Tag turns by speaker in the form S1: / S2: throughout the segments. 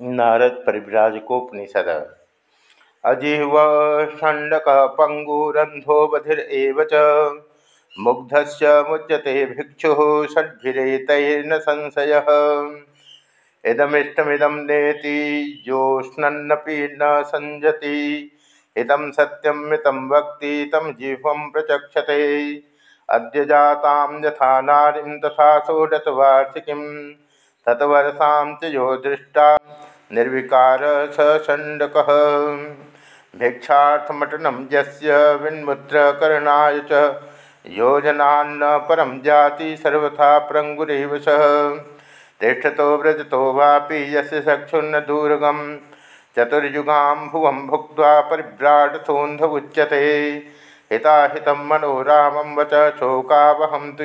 S1: नारद परिव्राजकोपनिषद अजिह्व षण्डक पंगुरंधो बधिरेव च, मुग्धश्च मुच्यते भिक्षु षड्भिरेतैर्न संशय। इदमिष्टमिदं नेति योष्णन्नपि न संजति इदं सत्यं मितं वक्ति, तं जिह्वं प्रचक्षते। अद्य जातां यथा नारीं तथा सोडतवार्षिकीं ततवर्षां च यो दृष्टा निर्विकार स षण्डकः भिक्षार्थमटनं यस्य विन्मुद्रकरणाय च योजनान्न परं जाति सर्वथा प्रङ्गुरेव सः। तिष्ठतो व्रजतो वापि यस्य चक्षुन्न दूरगं चतुर्युगां भुवं भुक्त्वा परिभ्राटथोन्ध उच्यते। हिताहितं मनोरामं वच शोकावहं तु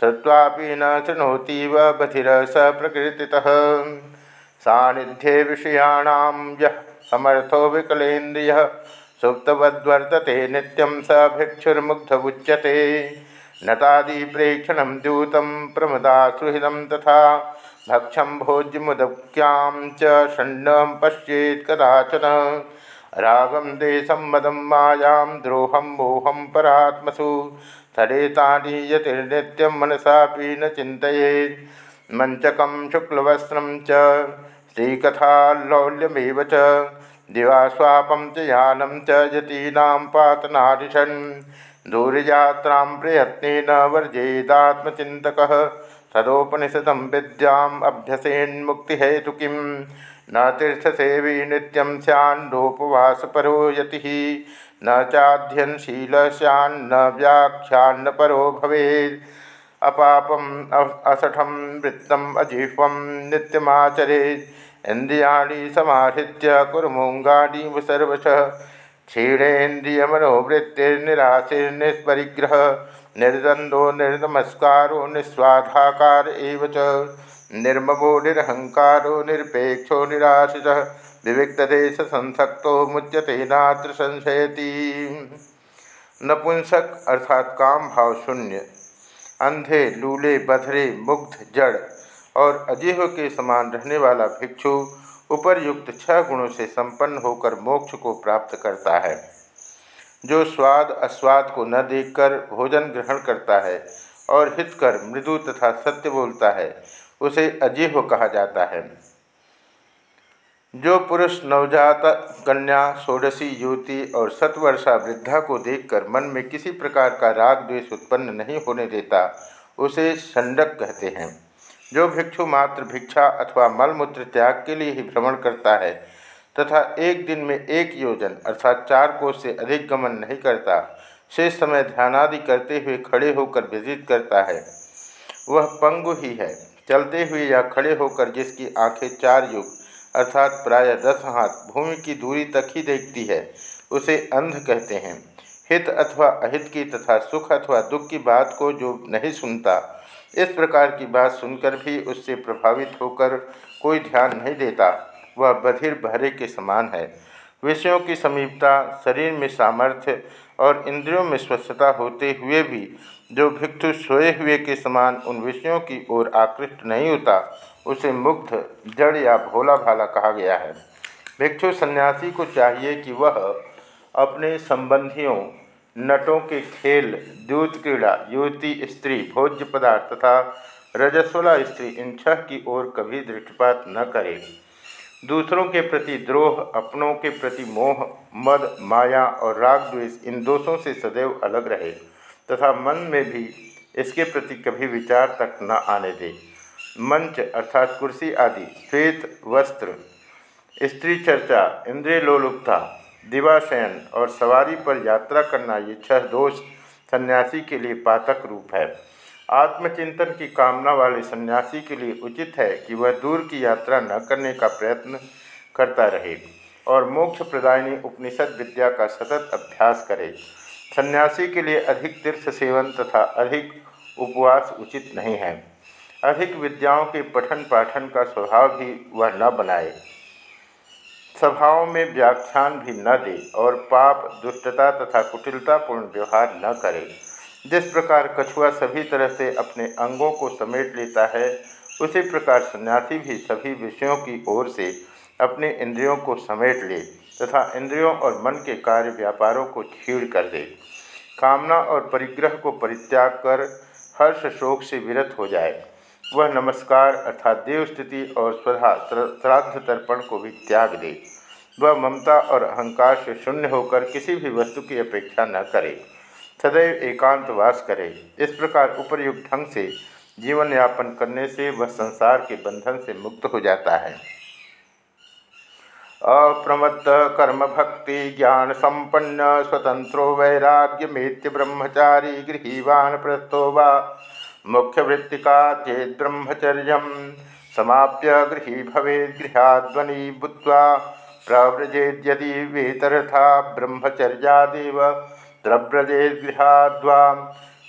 S1: श्रुत्वापि न शृणोतीव बधिर स प्रकृतितः। सानिध्ये विषयाणां यः समर्थो विकलेन्द्रियः, सुप्तवद्वर्तते, नित्यं स भिक्षुर्मुग्ध उच्यते नतादिप्रेक्षणं द्यूतं प्रमदासुहृदं तथा भक्षं भोज्यमुदक्यां च पश्येत् कदाचन। रागं देशं मदं मायां, द्रोहं मोहं परात्मसु सरेतानि यतिर्नित्यं मनसापि न चिन्तयेत्। मञ्चकं शुक्लवस्त्रं श्रीकथालौल्यमेव च। दिवास्वापं च यानं च यतीनां पातनादिशन् दूरयात्रां प्रयत्नेन वर्जेदात्मचिन्तकः। तदोपनिषदं विद्याम् अभ्यसेन्मुक्तिहेतु किं न तीर्थसेवी नित्यं स्यान्नोपवासपरो यतिः। न चाध्यनशील स्यान्न व्याख्यान्न परो भवेत् अपापम असठम वृत्तम अजिह्वम नित्यमाचरेत्। इंद्रियाणी समाहृत्य कुरमोंगाणी सर्वश। क्षीणेन्द्रियमनोवृत्तिर्निराशिर्निस्परिग्रह निर्द्वंदो निर्नमस्कारो निस्वाधाकार निर्ममो निरहंकारो निरपेक्षो निराशिष। विविक्तदेश संसक्तो मुच्यते नात्र संशयती। नपुंसक अर्थात काम भाव शून्य। अंधे, लूले, बधरे, मुग्ध, जड़। और अजीह के समान रहने वाला भिक्षु उपरयुक्त छह गुणों से संपन्न होकर मोक्ष को प्राप्त करता है। जो स्वाद अस्वाद को न देखकर भोजन ग्रहण करता है और हित कर मृदु तथा सत्य बोलता है, उसे अजीह कहा जाता है। जो पुरुष नवजात कन्या, षोडशी युवती और सतवर्षा वृद्धा को देखकर मन में किसी प्रकार का राग द्वेष उत्पन्न नहीं होने देता, उसे षंडक कहते हैं। जो भिक्षु मात्र भिक्षा अथवा मलमूत्र त्याग के लिए ही भ्रमण करता है, तथा एक दिन में एक योजन अर्थात चार कोष से अधिक गमन नहीं करता, शेष समय ध्यानादि करते हुए खड़े होकर विजित करता है। वह पंगु ही है। चलते हुए या खड़े होकर जिसकी आँखें चार युग, अर्थात प्राय दस हाथ भूमि की दूरी तक ही देखती है, उसे अंध कहते हैं। हित अथवा अहित की तथा सुख अथवा दुख की बात को जो नहीं सुनता इस प्रकार की बात सुनकर भी उससे प्रभावित होकर कोई ध्यान नहीं देता। वह बधिर बहरे के समान है। विषयों की समीपता, शरीर में सामर्थ्य और इंद्रियों में स्वच्छता होते हुए भी जो भिक्षु सोए हुए के समान उन विषयों की ओर आकृष्ट नहीं होता, उसे मुग्ध, जड़ या भोला भाला कहा गया है। भिक्षु सन्यासी को चाहिए कि वह अपने संबंधियों नटों के खेल द्यूत क्रीड़ा, युवती, स्त्री, भोज्य पदार्थ तथा रजस्वला स्त्री, इन छह की ओर कभी दृष्टिपात न करे। दूसरों के प्रति द्रोह, अपनों के प्रति मोह, मद, माया और राग द्वेष, इन दोषों से सदैव अलग रहे तथा मन में भी इसके प्रति कभी विचार तक न आने दे। मंच अर्थात कुर्सी आदि, श्वेत, वस्त्र, स्त्री चर्चा, इंद्रिय लोलुपता दिवाशयन और सवारी पर यात्रा करना ये छह दोष सन्यासी के लिए पातक रूप है। आत्मचिंतन की कामना वाले सन्यासी के लिए उचित है कि वह दूर की यात्रा न करने का प्रयत्न करता रहे और मोक्ष प्रदायनी उपनिषद विद्या का सतत अभ्यास करे। सन्यासी के लिए अधिक तीर्थ सेवन तथा अधिक उपवास उचित नहीं है। अधिक विद्याओं के पठन पाठन का स्वभाव भी वह न बनाए। सभाओं में व्याख्यान भी न दे और पाप, दुष्टता तथा कुटिलतापूर्ण व्यवहार न करे। जिस प्रकार कछुआ सभी तरह से अपने अंगों को समेट लेता है, उसी प्रकार सन्यासी भी सभी विषयों की ओर से अपने इंद्रियों को समेट ले तथा इंद्रियों और मन के कार्य व्यापारों को छीड़ कर दे। कामना और परिग्रह को परित्याग कर हर्ष शोक से विरत हो जाए। वह नमस्कार अर्थात देव और स्वधा श्राद्ध तर्पण को भी त्याग दे। वह ममता और अहंकार से शून्य होकर किसी भी वस्तु की अपेक्षा न करे, सदैव एकांतवास करे। इस प्रकार उपरयुक्त ढंग से जीवन यापन करने से वह संसार के बंधन से मुक्त हो जाता है। अप्रमत्त कर्म भक्ति ज्ञान संपन्न स्वतंत्रो वैराग्यमेत्य ब्रह्मचारी गृहवान प्रस्थो वा मुख्य वृत्तिका चेत ब्रह्मचर्य समाप्य गृही भवे गृहाध्वनि भूत्वा प्रव्रजेद्यदि वेतरथा ब्रह्मचर्यादेव त्रव्रजेद गृहाद्वा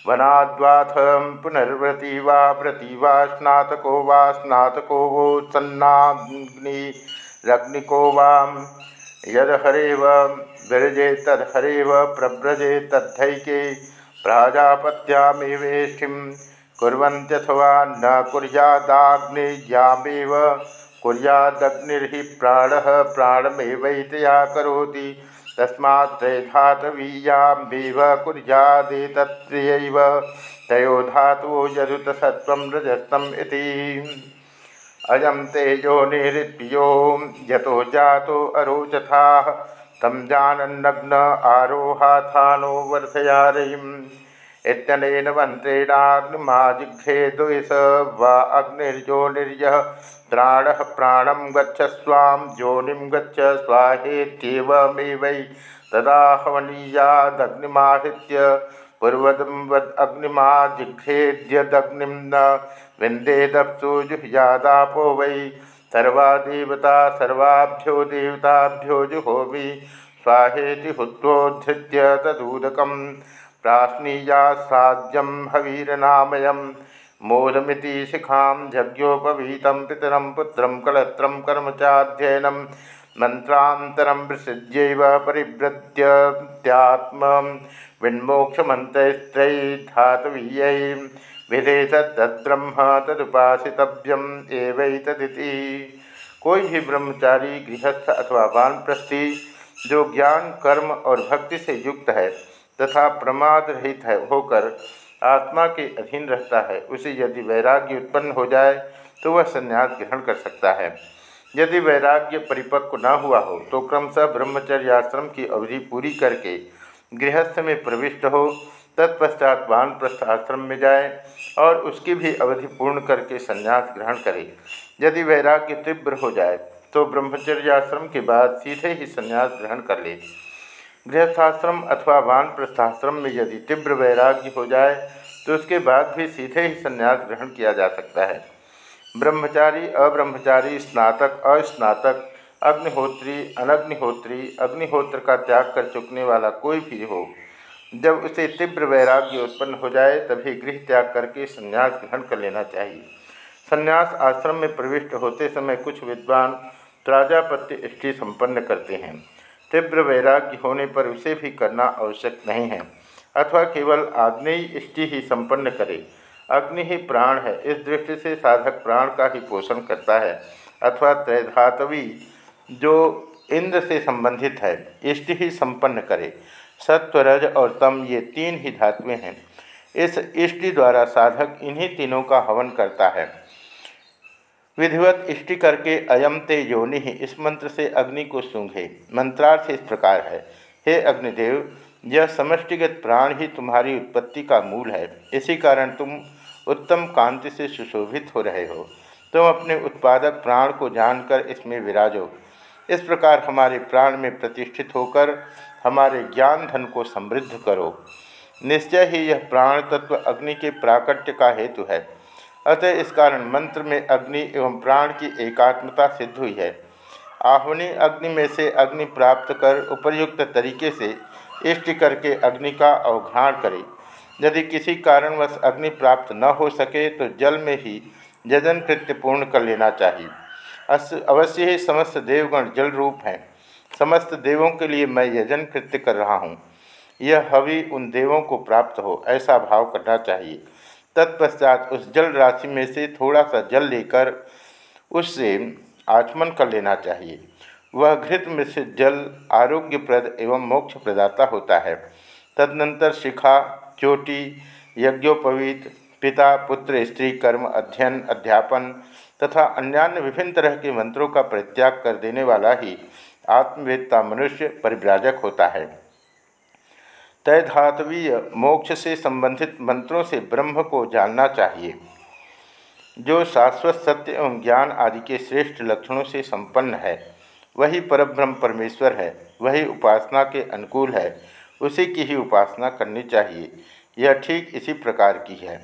S1: वनाद्वाथ पुनर्व्रति वा व्रति वा स्नातको वा स्नातको वो सन्नाग्निरग्निको वाम यद हरेव विरजे तदहरेव प्रव्रजे तद्धैके प्राजापत्यामेवेष्टिं कुर्वन्त्यथवा न कुर्यादाग्निज्यामेव कुर्यादग्निर्हि प्राणः प्राणमेवैतया करोति। तस्मात् त्रयधातवीयाम्बेव कुर्यादेतत्र्यैव तयो धातवो यदुतसत्त्वं रजस्तम् इति। अयं तेजो निहृत्यो यतो जातो अरोचथाः तं जानन्नग्न आरोहाथानो वर्धयारयिम्। इत्यनेन मन्त्रेणाग्निमाजिघ्रे द्वेष वा अग्निर्योनिर्यः प्राणः प्राणं गच्छ स्वां योनिं गच्छ स्वाहेत्येवमेवै तदा हवनीयादग्निमाहृत्य न विन्देदप्सु जुह्यादापो वै सर्वा देवता सर्वाभ्यो देवताभ्यो जुहोमि स्वाहेति हुत्वोद्धृत्य तदूदकं प्राश्नीयासाज्यं हवीरनामयं। मोदमिति शिखां यज्ञोपवीतं पितरं पुत्रं कलत्रं कर्म चाध्ययनं मन्त्रान्तरं विसृज्यैव परिव्रत्यत्यात्म विन्मोक्षमन्त्रैस्त्रैधातवीयै विधेत तद्ब्रह्म तदुपासितव्यम एवैतदिति। कोई भी ब्रह्मचारी, गृहस्थ अथवा वानप्रस्थी जो ज्ञान, कर्म और भक्ति से युक्त है तथा प्रमाद रहित है होकर आत्मा के अधीन रहता है। उसे यदि वैराग्य उत्पन्न हो जाए तो वह संन्यास ग्रहण कर सकता है। यदि वैराग्य परिपक्व न हुआ हो तो क्रमशः ब्रह्मचर्य आश्रम की अवधि पूरी करके गृहस्थ में प्रविष्ट हो, तत्पश्चात वानप्रस्थ आश्रम में जाए और उसकी भी अवधि पूर्ण करके संन्यास ग्रहण करे। यदि वैराग्य तीव्र हो जाए तो ब्रह्मचर्य आश्रम के बाद सीधे ही संन्यास ग्रहण कर ले। गृहस्थाश्रम अथवा वानप्रस्थाश्रम में यदि तीव्र वैराग्य हो जाए तो उसके बाद भी सीधे ही संन्यास ग्रहण किया जा सकता है। ब्रह्मचारी, अब्रह्मचारी, स्नातक, अस्नातक, अग्निहोत्री, अनग्निहोत्री, अग्निहोत्र का त्याग कर चुकने वाला कोई भी हो, जब उसे तीव्र वैराग्य उत्पन्न हो जाए, तभी गृह त्याग करके संन्यास ग्रहण कर लेना चाहिए। संन्यास आश्रम में प्रविष्ट होते समय कुछ विद्वान, प्राजापत्य इष्टि संपन्न करते हैं। तीव्र वैराग्य होने पर उसे भी करना आवश्यक नहीं है, अथवा केवल आग्नेय इष्टि ही संपन्न करे। अग्नि ही प्राण है, इस दृष्टि से साधक प्राण का ही पोषण करता है, अथवा त्रैधातवी जो इंद्र से संबंधित है, इष्टि ही संपन्न करे। सत्व रज और तम ये तीन ही धातुएँ हैं। इस इष्टि द्वारा साधक इन्हीं तीनों का हवन करता है। विधिवत इष्टि करके अयम ते योनि इस मंत्र से अग्नि को सूंघे। मंत्रार्थ इस प्रकार है, हे अग्निदेव, यह समष्टिगत प्राण ही तुम्हारी उत्पत्ति का मूल है। इसी कारण तुम उत्तम कांति से सुशोभित हो रहे हो। तुम अपने उत्पादक प्राण को जानकर इसमें विराजो इस प्रकार हमारे प्राण में प्रतिष्ठित होकर हमारे ज्ञान धन को समृद्ध करो। निश्चय ही यह प्राण तत्व अग्नि के प्राकट्य का हेतु है। अतः इस कारण मंत्र में अग्नि एवं प्राण की एकात्मता सिद्ध हुई है। आह्वनी अग्नि में से अग्नि प्राप्त कर उपयुक्त तरीके से इष्ट करके अग्नि का अवघाण करे। यदि किसी कारणवश अग्नि प्राप्त न हो सके तो जल में ही जजन कृत्य पूर्ण कर लेना चाहिए। अवश्य ही समस्त देवगण जल रूप हैं। समस्त देवों के लिए मैं यजन कृत्य कर रहा हूँ। यह हवि उन देवों को प्राप्त हो, ऐसा भाव करना चाहिए। तत्पश्चात उस जल राशि में से थोड़ा सा जल लेकर उससे आचमन कर लेना चाहिए। वह घृत मिश्रित जल आरोग्यप्रद एवं मोक्ष प्रदाता होता है। तदनंतर शिखा, चोटी, यज्ञोपवीत, पिता, पुत्र, स्त्री, कर्म, अध्ययन, अध्यापन तथा अन्यान्य विभिन्न तरह के मंत्रों का परित्याग कर देने वाला ही आत्मवेदता मनुष्य परिव्राजक होता है। तैधातवीय मोक्ष से संबंधित मंत्रों से ब्रह्म को जानना चाहिए, जो शाश्वत सत्य एवं ज्ञान आदि के श्रेष्ठ लक्षणों से संपन्न है। वही परब्रह्म परमेश्वर है, वही उपासना के अनुकूल है, उसी की ही उपासना करनी चाहिए। यह ठीक इसी प्रकार की है।